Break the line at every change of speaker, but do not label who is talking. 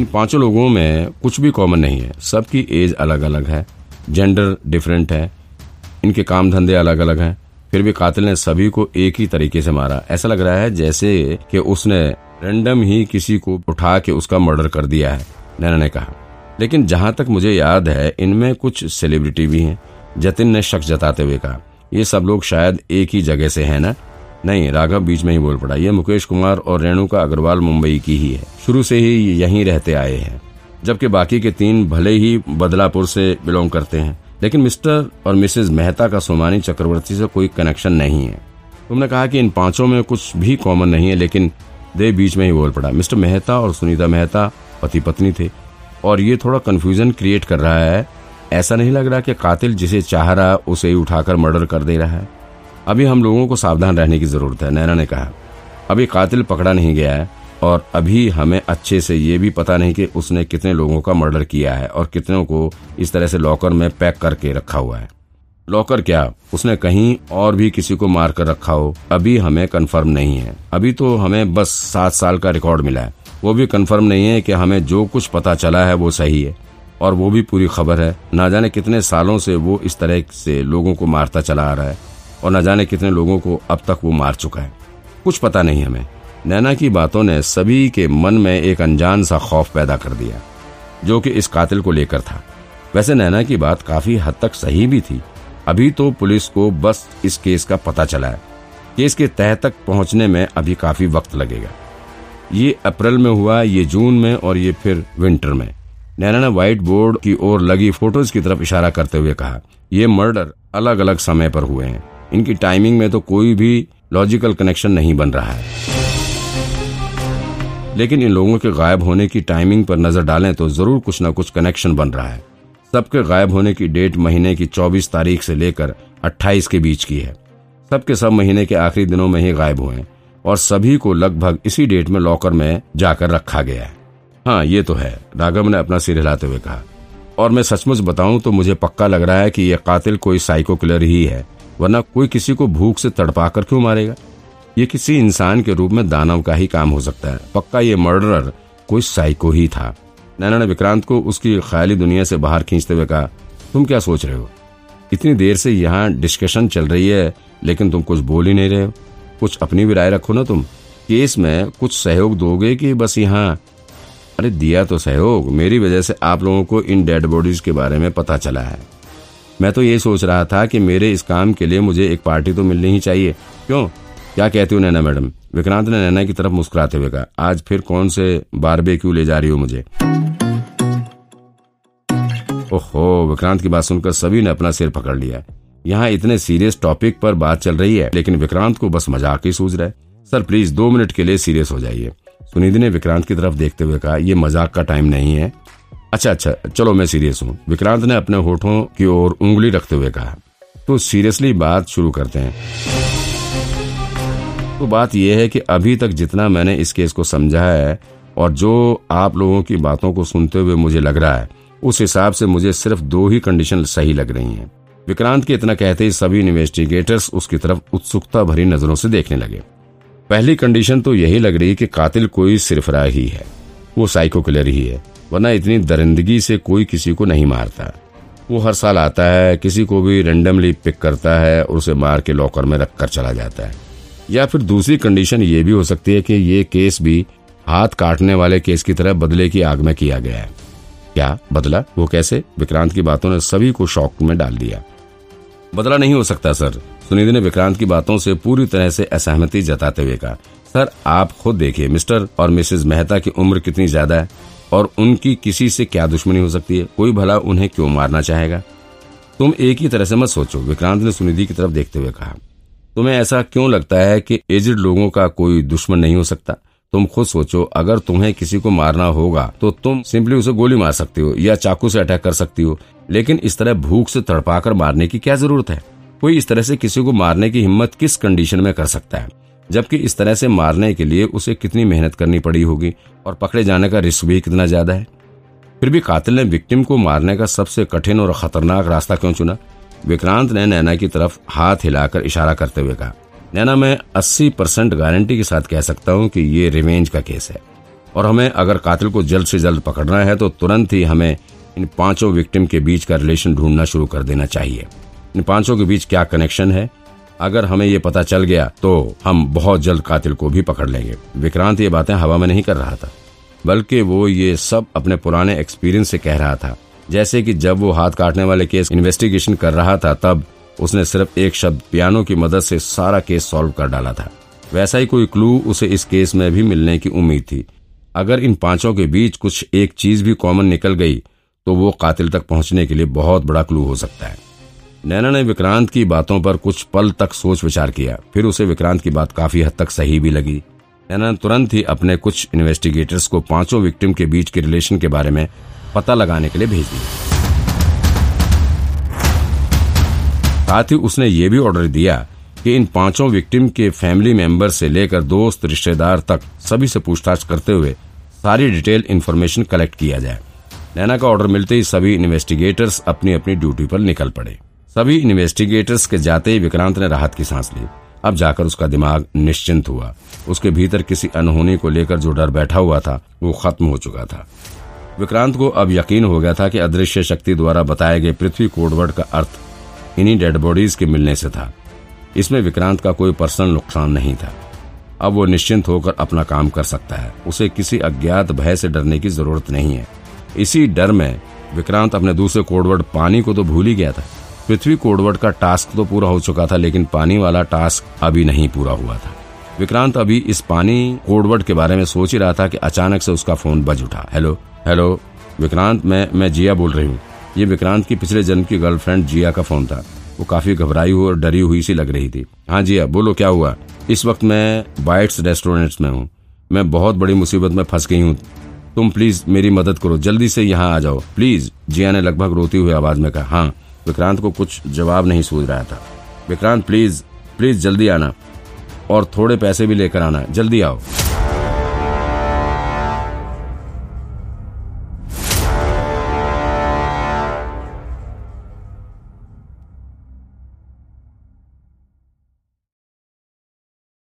इन पाँचों लोगों में कुछ भी कॉमन नहीं है। सबकी एज अलग अलग है जेंडर डिफरेंट है, इनके काम धंधे अलग अलग हैं। फिर भी कातिल ने सभी को एक ही तरीके से मारा। ऐसा लग रहा है जैसे कि उसने रैंडम ही किसी को उठा के उसका मर्डर कर दिया है, नैना ने कहा। लेकिन जहाँ तक मुझे याद है, इनमें कुछ सेलिब्रिटी भी हैं। जतिन ने शक जताते हुए कहा, ये सब लोग शायद एक ही जगह से है ना? नहीं, राघव बीच में ही बोल पड़ा, ये मुकेश कुमार और रेणुका अग्रवाल मुंबई की ही है। शुरू से ही यहीं रहते आए हैं, जबकि बाकी के तीन भले ही बदलापुर से बिलोंग करते हैं। लेकिन मिस्टर और मिसेज मेहता का सोमानी चक्रवर्ती से कोई कनेक्शन नहीं है। तुमने कहा कि इन पाँचों में कुछ भी कॉमन नहीं है, लेकिन देव बीच में ही बोल पड़ा, मिस्टर मेहता और सुनीता मेहता पति पत्नी थे, और ये थोड़ा कन्फ्यूज़न क्रिएट कर रहा है। ऐसा नहीं लग रहा कि कातिल जिसे चाह रहा उसे ही उठाकर मर्डर कर दे रहा है। अभी हम लोगों को सावधान रहने की ज़रूरत है, नैना ने कहा। अभी कातिल पकड़ा नहीं गया है और अभी हमें अच्छे से ये भी पता नहीं कि उसने कितने लोगों का मर्डर किया है और कितनों को इस तरह से लॉकर में पैक करके रखा हुआ है। लॉकर क्या? उसने कहीं और भी किसी को मार कर रखा हो, अभी हमें कंफर्म नहीं है। अभी तो हमें बस सात साल का रिकॉर्ड मिला है। वो भी कंफर्म नहीं है कि हमें जो कुछ पता चला है वो सही है। और वो भी पूरी खबर है। ना जाने कितने सालों से वो इस तरह से लोगों को मारता चला आ रहा है। और न जाने कितने लोगों को अब तक वो मार चुका है। कुछ पता नहीं हमें। नैना की बातों ने सभी के मन में एक अनजान सा खौफ पैदा कर दिया, जो कि इस कातिल को लेकर था। वैसे नैना की बात काफ़ी हद तक सही भी थी। अभी तो पुलिस को बस इस केस का पता चला है। केस के तह तक पहुँचने में अभी काफ़ी वक्त लगेगा। ये अप्रैल में हुआ, ये जून में और ये फिर विंटर में। नैना ने व्हाइट बोर्ड की ओर लगी फ़ोटोज़ की तरफ़ इशारा करते हुए कहा, ये मर्डर अलग अलग समय पर हुए हैं। इनकी टाइमिंग में तो कोई भी लॉजिकल कनेक्शन नहीं बन रहा है। लेकिन इन लोगों के गायब होने की टाइमिंग पर नज़र डालें तो ज़रूर कुछ न कुछ कनेक्शन बन रहा है। सबके गायब होने की डेट महीने की 24 तारीख से लेकर 28 के बीच की है। सबके सब महीने के आखिरी दिनों में ही गायब हुए और सभी को लगभग इसी डेट में लॉकर में जाकर रखा गया है। हाँ ये तो है, राघव ने अपना सिर हिलाते हुए कहा। और मैं सचमुच बताऊँ तो मुझे पक्का लग रहा है कि यह कातिल कोई साइको किलर ही है। वरना कोई किसी को भूख से तड़पा कर क्यों मारेगा? ये किसी इंसान के रूप में दानव का ही काम हो सकता है। पक्का ये मर्डरर कोई साइको ही था। नैना ने विक्रांत को उसकी ख्याली दुनिया से बाहर खींचते हुए कहा, तुम क्या सोच रहे हो? इतनी देर से यहाँ डिस्कशन चल रही है, लेकिन तुम कुछ बोल ही नहीं रहे हो। कुछ अपनी भी राय रखो ना तुम। केस में कुछ सहयोग दोगे कि बस यहाँ? अरे, दिया तो सहयोग। मेरी वजह से आप लोगों को इन डेड बॉडीज के बारे में पता चला है। मैं तो ये सोच रहा था कि मेरे इस काम के लिए मुझे एक पार्टी तो मिलनी ही चाहिए। क्यों? क्या कहती हो नैना मैडम? विक्रांत ने नैना की तरफ़ मुस्कुराते हुए कहा, आज फिर कौन से बारबे क्यों ले जा रही हो मुझे? ओहो, विक्रांत की बात सुनकर सभी ने अपना सिर पकड़ लिया। यहाँ इतने सीरियस टॉपिक पर बात चल रही है, लेकिन विक्रांत को बस मज़ाक ही सूझ रहा है। सर, प्लीज़ दो मिनट के लिए सीरियस हो जाइए। सुनिधि ने विक्रांत की तरफ़ देखते हुए कहा यह मज़ाक का टाइम नहीं है। अच्छा अच्छा चलो मैं सीरियस हूँ। विक्रांत ने अपने होठों की ओर उंगली रखते हुए कहा तो सीरियसली बात शुरू करते हैं। तो बात यह है कि अभी तक जितना मैंने इस केस को समझा है और जो आप लोगों की बातों को सुनते हुए मुझे लग रहा है, उस हिसाब से मुझे सिर्फ़ दो ही कंडीशन सही लग रही हैं। विक्रांत के इतना कहते ही सभी इन्वेस्टिगेटर्स उसकी तरफ़ उत्सुकता भरी नज़रों से देखने लगे। पहली कंडीशन तो यही लग रही कि कातिल कोई सिरफरा ही है, वो साइको किलर ही है। वरना इतनी दरिंदगी से कोई किसी को नहीं मारता। वो हर साल आता है, किसी को भी रेंडमली पिक करता है और उसे मार के लॉकर में रख कर चला जाता है। या फिर दूसरी कंडीशन ये भी हो सकती है कि ये केस भी हाथ काटने वाले केस की तरह बदले की आग में किया गया है। क्या बदला? वो कैसे? विक्रांत की बातों ने सभी को शौक में डाल दिया। बदला नहीं हो सकता, सर। सुनिधि ने विक्रांत की बातों से पूरी तरह से असहमति जताते हुए कहा, सर, आप खुद देखिए, मिस्टर और मिसेज मेहता की उम्र कितनी ज़्यादा है? और उनकी किसी से क्या दुश्मनी हो सकती है? कोई भला उन्हें क्यों मारना चाहेगा? तुम एक ही तरह से मत सोचो, विक्रांत ने सुनिधि की तरफ़ देखते हुए कहा। तुम्हें ऐसा क्यों लगता है कि एजड लोगों का कोई दुश्मन नहीं हो सकता? तुम खुद सोचो, अगर तुम्हें किसी को मारना होगा तो तुम सिंपली उसे गोली मार सकती हो या चाकू से अटैक कर सकती हो, लेकिन इस तरह भूख से तड़पाकर मारने की क्या ज़रूरत है? कोई इस तरह से किसी को मारने की हिम्मत किस कंडीशन में कर सकता है? जबकि इस तरह से मारने के लिए उसे कितनी मेहनत करनी पड़ी होगी और पकड़े जाने का रिस्क भी कितना ज़्यादा है? फिर भी कातिल ने विक्टिम को मारने का सबसे कठिन और खतरनाक रास्ता क्यों चुना? विक्रांत ने नैना की तरफ़ हाथ हिलाकर इशारा करते हुए कहा, नैना, मैं 80 परसेंट गारंटी के साथ कह सकता हूँ कि ये रिवेंज का केस है। और हमें अगर कातिल को जल्द से जल्द पकड़ना है तो तुरंत ही हमें इन पाँचों विक्टिम के बीच का रिलेशन ढूंढना शुरू कर देना चाहिए। इन पाँचों के बीच क्या कनेक्शन है? अगर हमें ये पता चल गया तो हम बहुत जल्द कातिल को भी पकड़ लेंगे। विक्रांत, ये बातें हवा में नहीं कर रहा था, बल्कि वो ये सब अपने पुराने एक्सपीरियंस से कह रहा था। जैसे कि जब वो हाथ काटने वाले केस इन्वेस्टिगेशन कर रहा था, तब उसने सिर्फ़ एक शब्द, पियानो की मदद से सारा केस सॉल्व कर डाला था। वैसा ही कोई क्लू उसे इस केस में भी मिलने की उम्मीद थी। अगर इन पाँचों के बीच कुछ एक चीज़ भी कॉमन निकल गई तो वो कातिल तक पहुँचने के लिए बहुत बड़ा क्लू हो सकता है। नैना ने विक्रांत की बातों पर कुछ पल तक सोच विचार किया। फिर उसे विक्रांत की बात काफ़ी हद तक सही भी लगी। नैना तुरंत ही अपने कुछ इन्वेस्टिगेटर्स को पाँचों विक्टिम के बीच के रिलेशन के बारे में पता लगाने के लिए भेज दिया। साथ ही उसने ये भी ऑर्डर दिया कि इन पाँचों विक्टिम के फैमिली मेंबर से लेकर दोस्त, रिश्तेदार तक सभी से पूछताछ करते हुए सारी डिटेल इन्फॉर्मेशन कलेक्ट किया जाए। नैना का ऑर्डर मिलते ही सभी इन्वेस्टिगेटर्स अपनी अपनी ड्यूटी पर निकल पड़े। सभी इन्वेस्टिगेटर्स के जाते ही विक्रांत ने राहत की सांस ली। अब जाकर उसका दिमाग निश्चिंत हुआ। उसके भीतर किसी अनहोनी को लेकर जो डर बैठा हुआ था, वो खत्म हो चुका था। विक्रांत को अब यकीन हो गया था कि अदृश्य शक्ति द्वारा बताए गए पृथ्वी कोडवर्ड का अर्थ इन्हीं डेड बॉडीज के मिलने से था। इसमें विक्रांत का कोई पर्सनल नुकसान नहीं था। अब वो निश्चिंत होकर अपना काम कर सकता है। उसे किसी अज्ञात भय से डरने की ज़रूरत नहीं है। इसी डर में विक्रांत अपने दूसरे कोडवर्ड पानी को तो भूल ही गया था। पृथ्वी कोडवर्ड का टास्क तो पूरा हो चुका था, लेकिन पानी वाला टास्क अभी नहीं पूरा हुआ था। विक्रांत अभी इस पानी कोडवर्ड के बारे में सोच ही रहा था कि अचानक से उसका फ़ोन बज उठा। हेलो हेलो, विक्रांत, मैं मैं जिया बोल रही हूँ। ये विक्रांत की पिछले जन्म की गर्लफ्रेंड जिया का फ़ोन था। वो काफ़ी घबराई हुई और डरी हुई सी लग रही थी। हाँ जिया, बोलो, क्या हुआ? इस वक्त मैं बाइट्स रेस्टोरेंट्स में हूँ। मैं बहुत बड़ी मुसीबत में फंस गई हूँ। तुम प्लीज़ मेरी मदद करो, जल्दी से यहाँ आ जाओ। प्लीज़, जिया ने लगभग रोती हुई आवाज़ में कहा हाँ। विक्रांत को कुछ जवाब नहीं सूझ रहा था। विक्रांत प्लीज़ प्लीज़ जल्दी आना और थोड़े पैसे भी लेकर आना। जल्दी आओ।